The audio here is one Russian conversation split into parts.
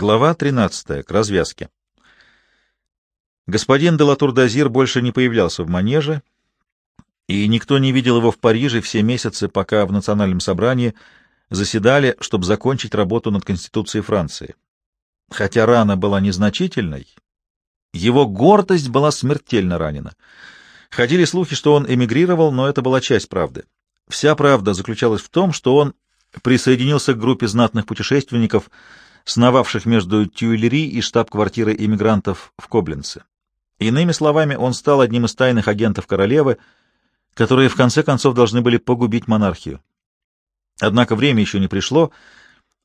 Глава 13. К развязке. Господин Делатур-Дазир больше не появлялся в манеже, и никто не видел его в Париже все месяцы, пока в национальном собрании заседали, чтобы закончить работу над Конституцией Франции. Хотя рана была незначительной, его гордость была смертельно ранена. Ходили слухи, что он эмигрировал, но это была часть правды. Вся правда заключалась в том, что он присоединился к группе знатных путешественников — сновавших между Тюильри и штаб-квартирой иммигрантов в Кобленце. Иными словами, он стал одним из тайных агентов королевы, которые в конце концов должны были погубить монархию. Однако время еще не пришло.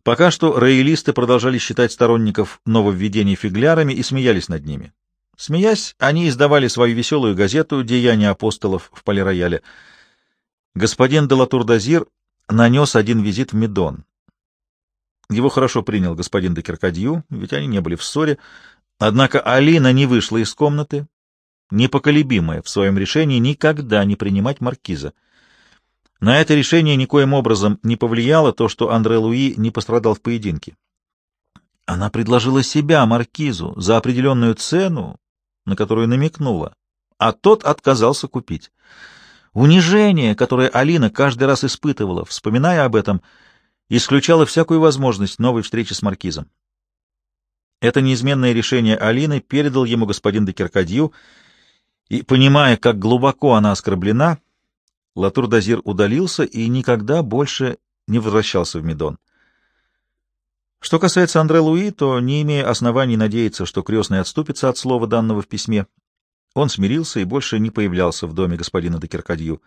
Пока что роялисты продолжали считать сторонников нововведений фиглярами и смеялись над ними. Смеясь, они издавали свою веселую газету «Деяния апостолов» в полирояле. Господин Делатур-Дазир нанес один визит в Медон. Его хорошо принял господин де Киркадью, ведь они не были в ссоре. Однако Алина не вышла из комнаты, непоколебимая в своем решении никогда не принимать маркиза. На это решение никоим образом не повлияло то, что Андре Луи не пострадал в поединке. Она предложила себя маркизу за определенную цену, на которую намекнула, а тот отказался купить. Унижение, которое Алина каждый раз испытывала, вспоминая об этом, — исключало всякую возможность новой встречи с маркизом. Это неизменное решение Алины передал ему господин де Киркадью, и, понимая, как глубоко она оскорблена, Латур-Дазир удалился и никогда больше не возвращался в Медон. Что касается Андре Луи, то, не имея оснований надеяться, что крестный отступится от слова данного в письме, он смирился и больше не появлялся в доме господина де Киркадью.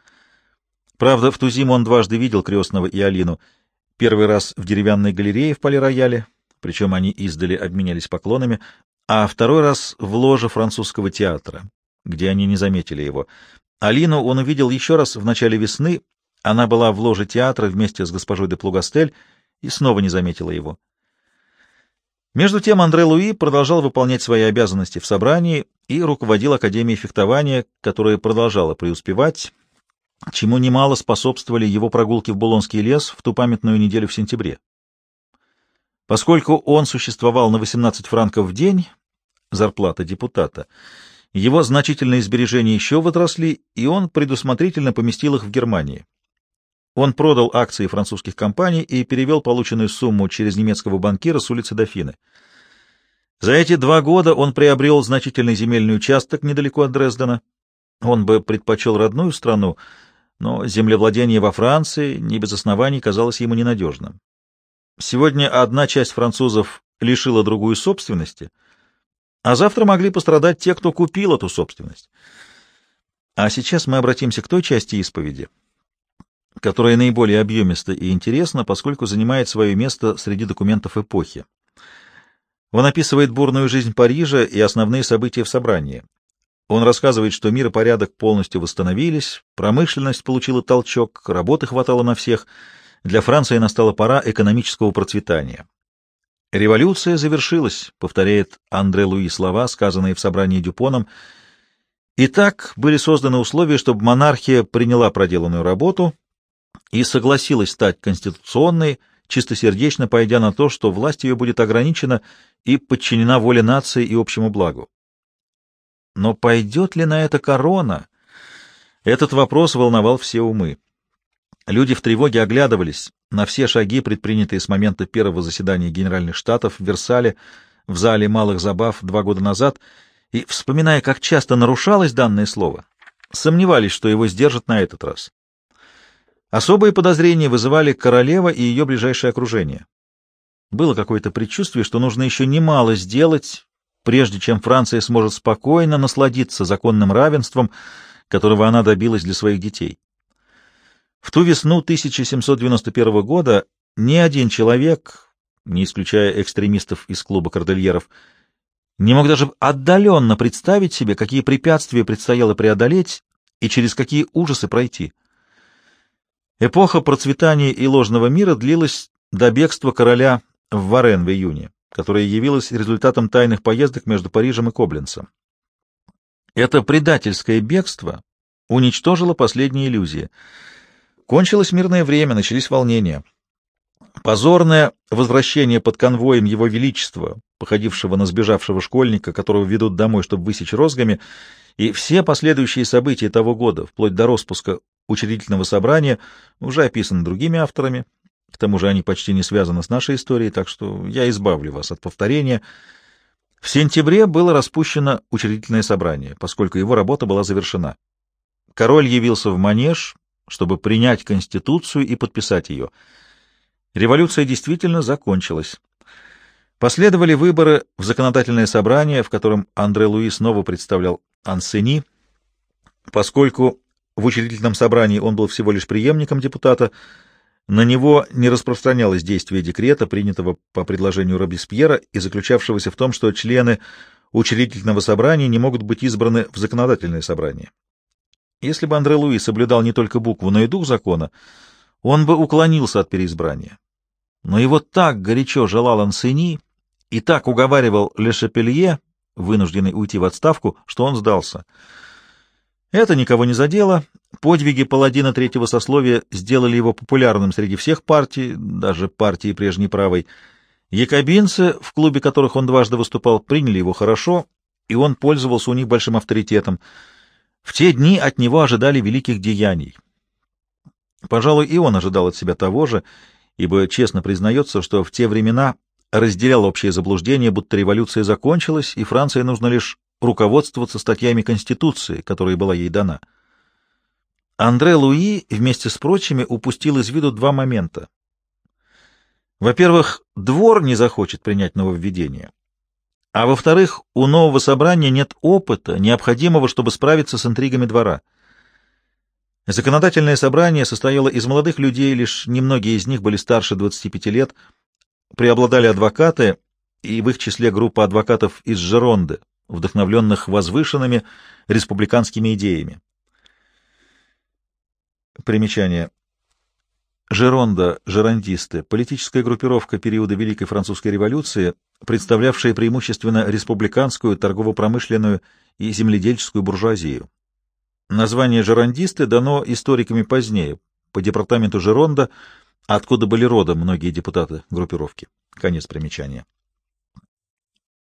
Правда, в ту зиму он дважды видел крестного и Алину — Первый раз в деревянной галерее в полирояле, причем они издали обменялись поклонами, а второй раз в ложе французского театра, где они не заметили его. Алину он увидел еще раз в начале весны, она была в ложе театра вместе с госпожой де Плугастель и снова не заметила его. Между тем Андре Луи продолжал выполнять свои обязанности в собрании и руководил Академией фехтования, которая продолжала преуспевать, чему немало способствовали его прогулки в Булонский лес в ту памятную неделю в сентябре. Поскольку он существовал на 18 франков в день, зарплата депутата, его значительные сбережения еще возросли, и он предусмотрительно поместил их в Германии. Он продал акции французских компаний и перевел полученную сумму через немецкого банкира с улицы Дофины. За эти два года он приобрел значительный земельный участок недалеко от Дрездена. Он бы предпочел родную страну, но землевладение во Франции не без оснований казалось ему ненадежным. Сегодня одна часть французов лишила другую собственности, а завтра могли пострадать те, кто купил эту собственность. А сейчас мы обратимся к той части исповеди, которая наиболее объемиста и интересна, поскольку занимает свое место среди документов эпохи. Он описывает бурную жизнь Парижа и основные события в собрании. Он рассказывает, что мир и порядок полностью восстановились, промышленность получила толчок, работы хватало на всех. Для Франции настала пора экономического процветания. «Революция завершилась», — повторяет Андре Луи слова, сказанные в собрании Дюпоном. И так были созданы условия, чтобы монархия приняла проделанную работу и согласилась стать конституционной, чистосердечно пойдя на то, что власть ее будет ограничена и подчинена воле нации и общему благу. Но пойдет ли на это корона? Этот вопрос волновал все умы. Люди в тревоге оглядывались на все шаги, предпринятые с момента первого заседания Генеральных Штатов в Версале в зале малых забав два года назад, и, вспоминая, как часто нарушалось данное слово, сомневались, что его сдержат на этот раз. Особые подозрения вызывали королева и ее ближайшее окружение. Было какое-то предчувствие, что нужно еще немало сделать, прежде чем Франция сможет спокойно насладиться законным равенством, которого она добилась для своих детей. В ту весну 1791 года ни один человек, не исключая экстремистов из клуба кордельеров, не мог даже отдаленно представить себе, какие препятствия предстояло преодолеть и через какие ужасы пройти. Эпоха процветания и ложного мира длилась до бегства короля в Варен в июне которая явилась результатом тайных поездок между Парижем и Кобленцем. Это предательское бегство уничтожило последние иллюзии. Кончилось мирное время, начались волнения. Позорное возвращение под конвоем Его Величества, походившего на сбежавшего школьника, которого ведут домой, чтобы высечь розгами, и все последующие события того года, вплоть до распуска учредительного собрания, уже описаны другими авторами. К тому же они почти не связаны с нашей историей, так что я избавлю вас от повторения. В сентябре было распущено учредительное собрание, поскольку его работа была завершена. Король явился в Манеж, чтобы принять Конституцию и подписать ее. Революция действительно закончилась. Последовали выборы в законодательное собрание, в котором Андре Луи снова представлял Ансени. Поскольку в учредительном собрании он был всего лишь преемником депутата, на него не распространялось действие декрета, принятого по предложению Робеспьера и заключавшегося в том, что члены учредительного собрания не могут быть избраны в законодательное собрание. Если бы Андре Луи соблюдал не только букву, но и дух закона, он бы уклонился от переизбрания. Но его так горячо желал Ансени и так уговаривал Ле Шапелье, вынужденный уйти в отставку, что он сдался — это никого не задело. Подвиги паладина третьего сословия сделали его популярным среди всех партий, даже партии прежней правой. Якобинцы, в клубе которых он дважды выступал, приняли его хорошо, и он пользовался у них большим авторитетом. В те дни от него ожидали великих деяний. Пожалуй, и он ожидал от себя того же, ибо честно признается, что в те времена разделял общее заблуждение, будто революция закончилась, и Франции нужно лишь руководствоваться статьями Конституции, которая была ей дана. Андре Луи вместе с прочими упустил из виду два момента. Во-первых, двор не захочет принять нововведение. А во-вторых, у нового собрания нет опыта, необходимого, чтобы справиться с интригами двора. Законодательное собрание состояло из молодых людей, лишь немногие из них были старше 25 лет, преобладали адвокаты, и в их числе группа адвокатов из Жеронды, вдохновленных возвышенными республиканскими идеями. Примечание. Жеронда, жерандисты, политическая группировка периода Великой Французской революции, представлявшая преимущественно республиканскую, торгово-промышленную и земледельческую буржуазию. Название жерандисты дано историками позднее, по департаменту Жеронда, откуда были родом многие депутаты группировки. Конец примечания.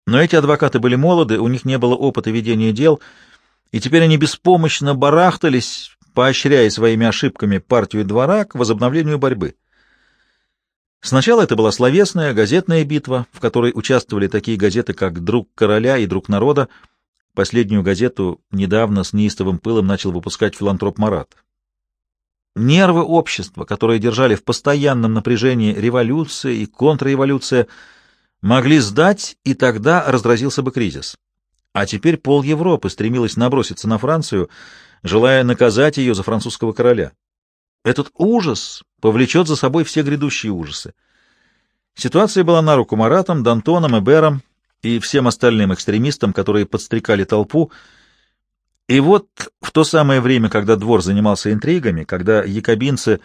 Но эти адвокаты были молоды, у них не было опыта ведения дел, и теперь они беспомощно барахтались, поощряя своими ошибками партию двора к возобновлению борьбы. Сначала это была словесная газетная битва, в которой участвовали такие газеты, как «Друг короля» и «Друг народа». Последнюю газету недавно с неистовым пылом начал выпускать филантроп Марат. Нервы общества, которые держали в постоянном напряжении революция и контрреволюция – могли сдать, и тогда разразился бы кризис. А теперь пол Европы стремилась наброситься на Францию, желая наказать ее за французского короля. Этот ужас повлечет за собой все грядущие ужасы. Ситуация была на руку Маратам, Д'Антоном, Эбером и всем остальным экстремистам, которые подстрекали толпу. И вот в то самое время, когда двор занимался интригами, когда якобинцы,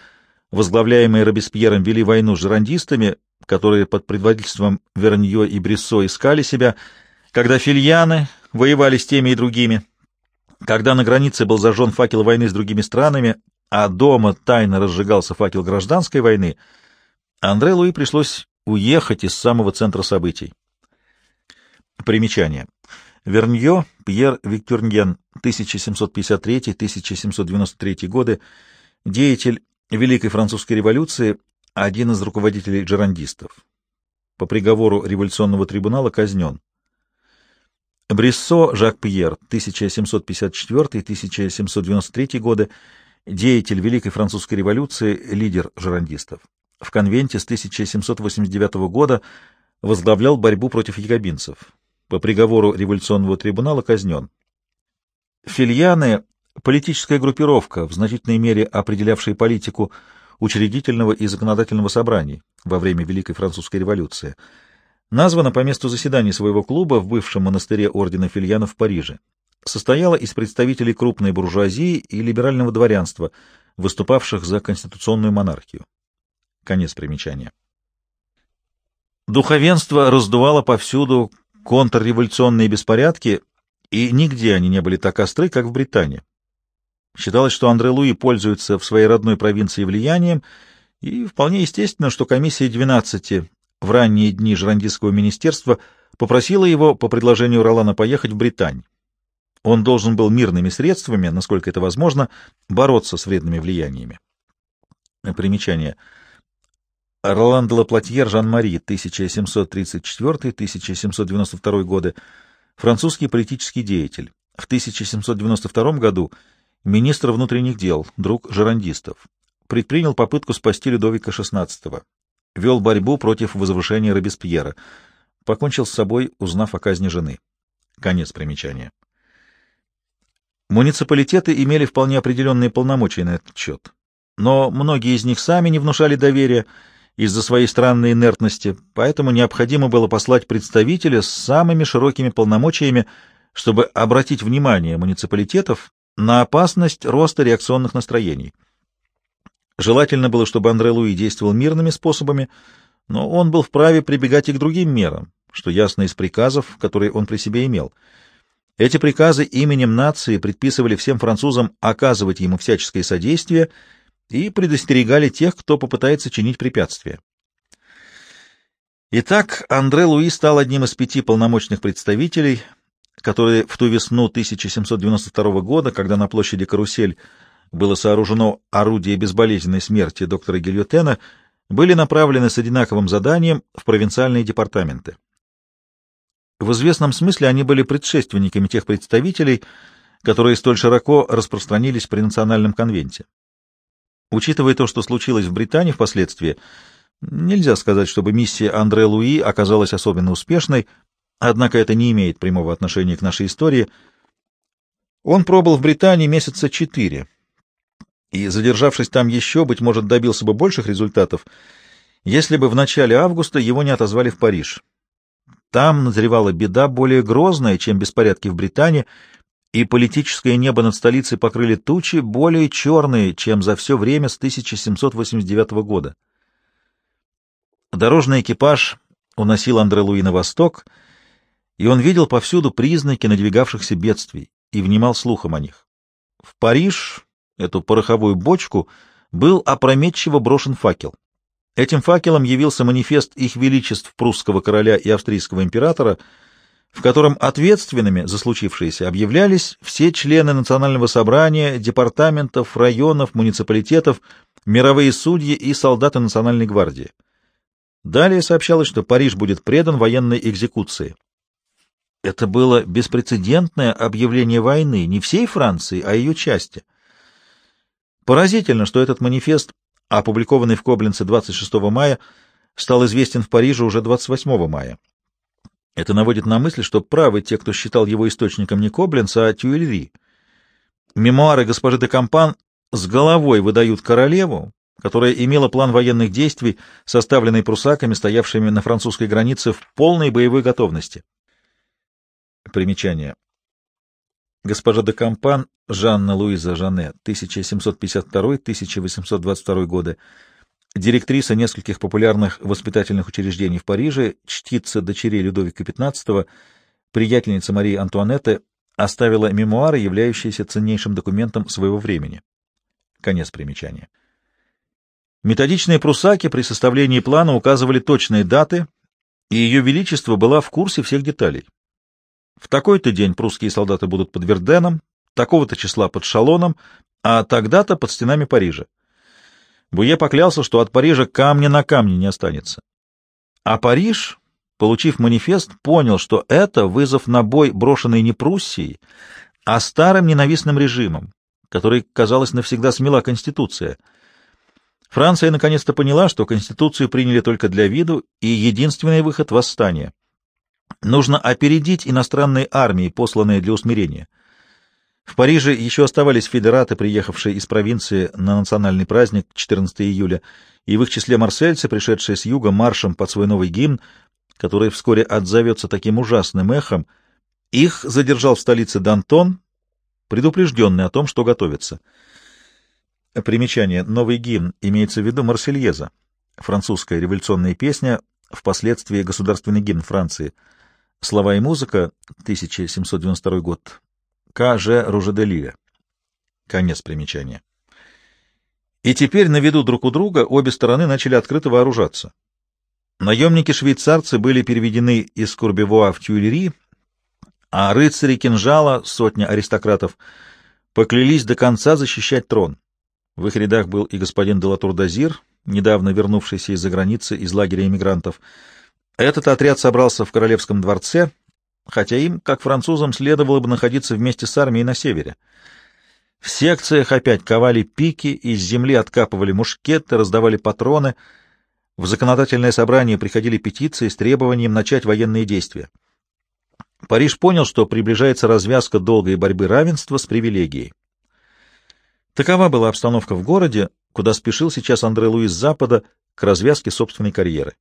возглавляемые Робеспьером, вели войну с жерандистами, которые под предводительством Верньо и Брессо искали себя, когда фильяны воевали с теми и другими, когда на границе был зажжен факел войны с другими странами, а дома тайно разжигался факел гражданской войны, Андре Луи пришлось уехать из самого центра событий. Примечание. Верньо, Пьер Виктурньен, 1753-1793 годы, деятель Великой Французской революции, один из руководителей джерандистов. По приговору революционного трибунала казнен. Бриссо Жак Пьер, 1754-1793 годы, деятель Великой Французской революции, лидер жерандистов. В конвенте с 1789 года возглавлял борьбу против якобинцев. По приговору революционного трибунала казнен. Фильяны — политическая группировка, в значительной мере определявшая политику учредительного и законодательного собраний во время Великой Французской революции. Названа по месту заседания своего клуба в бывшем монастыре Ордена Фильянов в Париже. Состояла из представителей крупной буржуазии и либерального дворянства, выступавших за конституционную монархию. Конец примечания. Духовенство раздувало повсюду контрреволюционные беспорядки, и нигде они не были так остры, как в Британии. Считалось, что Андре Луи пользуется в своей родной провинции влиянием И вполне естественно, что комиссия 12 в ранние дни Жрандистского министерства попросила его по предложению Ролана поехать в Британь. Он должен был мирными средствами, насколько это возможно, бороться с вредными влияниями. Примечание. Ролан де Лаплатьер Жан-Мари, 1734-1792 годы, французский политический деятель. В 1792 году министр внутренних дел, друг жерандистов. Предпринял попытку спасти Людовика XVI. Вел борьбу против возвышения Робеспьера. Покончил с собой, узнав о казни жены. Конец примечания. Муниципалитеты имели вполне определенные полномочия на этот счет. Но многие из них сами не внушали доверия из-за своей странной инертности, поэтому необходимо было послать представителя с самыми широкими полномочиями, чтобы обратить внимание муниципалитетов на опасность роста реакционных настроений. Желательно было, чтобы Андре Луи действовал мирными способами, но он был вправе прибегать и к другим мерам, что ясно из приказов, которые он при себе имел. Эти приказы именем нации предписывали всем французам оказывать ему всяческое содействие и предостерегали тех, кто попытается чинить препятствия. Итак, Андре Луи стал одним из пяти полномочных представителей — которые в ту весну 1792 года, когда на площади Карусель было сооружено орудие безболезненной смерти доктора Гильотена, были направлены с одинаковым заданием в провинциальные департаменты. В известном смысле они были предшественниками тех представителей, которые столь широко распространились при национальном конвенте. Учитывая то, что случилось в Британии впоследствии, нельзя сказать, чтобы миссия Андре Луи оказалась особенно успешной, Однако это не имеет прямого отношения к нашей истории. Он пробыл в Британии месяца четыре, и, задержавшись там еще, быть может, добился бы больших результатов, если бы в начале августа его не отозвали в Париж. Там назревала беда более грозная, чем беспорядки в Британии, и политическое небо над столицей покрыли тучи более черные, чем за все время с 1789 года. Дорожный экипаж уносил Андре Луи на восток — и он видел повсюду признаки надвигавшихся бедствий и внимал слухом о них. В Париж, эту пороховую бочку, был опрометчиво брошен факел. Этим факелом явился манифест их величеств прусского короля и австрийского императора, в котором ответственными за случившееся объявлялись все члены национального собрания, департаментов, районов, муниципалитетов, мировые судьи и солдаты национальной гвардии. Далее сообщалось, что Париж будет предан военной экзекуции. Это было беспрецедентное объявление войны не всей Франции, а ее части. Поразительно, что этот манифест, опубликованный в Коблинце 26 мая, стал известен в Париже уже 28 мая. Это наводит на мысль, что правы те, кто считал его источником не Коблинц, а Тюильри. Мемуары госпожи де Кампан с головой выдают королеву, которая имела план военных действий, составленный прусаками, стоявшими на французской границе в полной боевой готовности. Примечание. Госпожа де Кампан, Жанна Луиза Жане, 1752-1822 годы, директриса нескольких популярных воспитательных учреждений в Париже, чтица дочерей Людовика XV, приятельница Марии Антуанетты, оставила мемуары, являющиеся ценнейшим документом своего времени. Конец примечания. Методичные прусаки при составлении плана указывали точные даты, и Ее Величество была в курсе всех деталей. В такой-то день прусские солдаты будут под Верденом, такого-то числа под Шалоном, а тогда-то под стенами Парижа. Буе поклялся, что от Парижа камня на камне не останется. А Париж, получив манифест, понял, что это вызов на бой, брошенный не Пруссией, а старым ненавистным режимом, который, казалось, навсегда смела Конституция. Франция наконец-то поняла, что Конституцию приняли только для виду, и единственный выход — восстание. Нужно опередить иностранные армии, посланные для усмирения. В Париже еще оставались федераты, приехавшие из провинции на национальный праздник 14 июля, и в их числе марсельцы, пришедшие с юга маршем под свой новый гимн, который вскоре отзовется таким ужасным эхом. Их задержал в столице Дантон, предупрежденный о том, что готовится. Примечание. Новый гимн имеется в виду Марсельеза, французская революционная песня, впоследствии государственный гимн Франции — Слова и музыка, 1792 год. К. Ж. Ружеделия. Конец примечания. И теперь на виду друг у друга обе стороны начали открыто вооружаться. Наемники-швейцарцы были переведены из Курбевуа в Тюильри, а рыцари кинжала, сотня аристократов, поклялись до конца защищать трон. В их рядах был и господин Делатур-Дазир, недавно вернувшийся из-за границы из лагеря эмигрантов. Этот отряд собрался в Королевском дворце, хотя им, как французам, следовало бы находиться вместе с армией на севере. В секциях опять ковали пики, из земли откапывали мушкеты, раздавали патроны. В законодательное собрание приходили петиции с требованием начать военные действия. Париж понял, что приближается развязка долгой борьбы равенства с привилегией. Такова была обстановка в городе, куда спешил сейчас Андре Луис Запада к развязке собственной карьеры.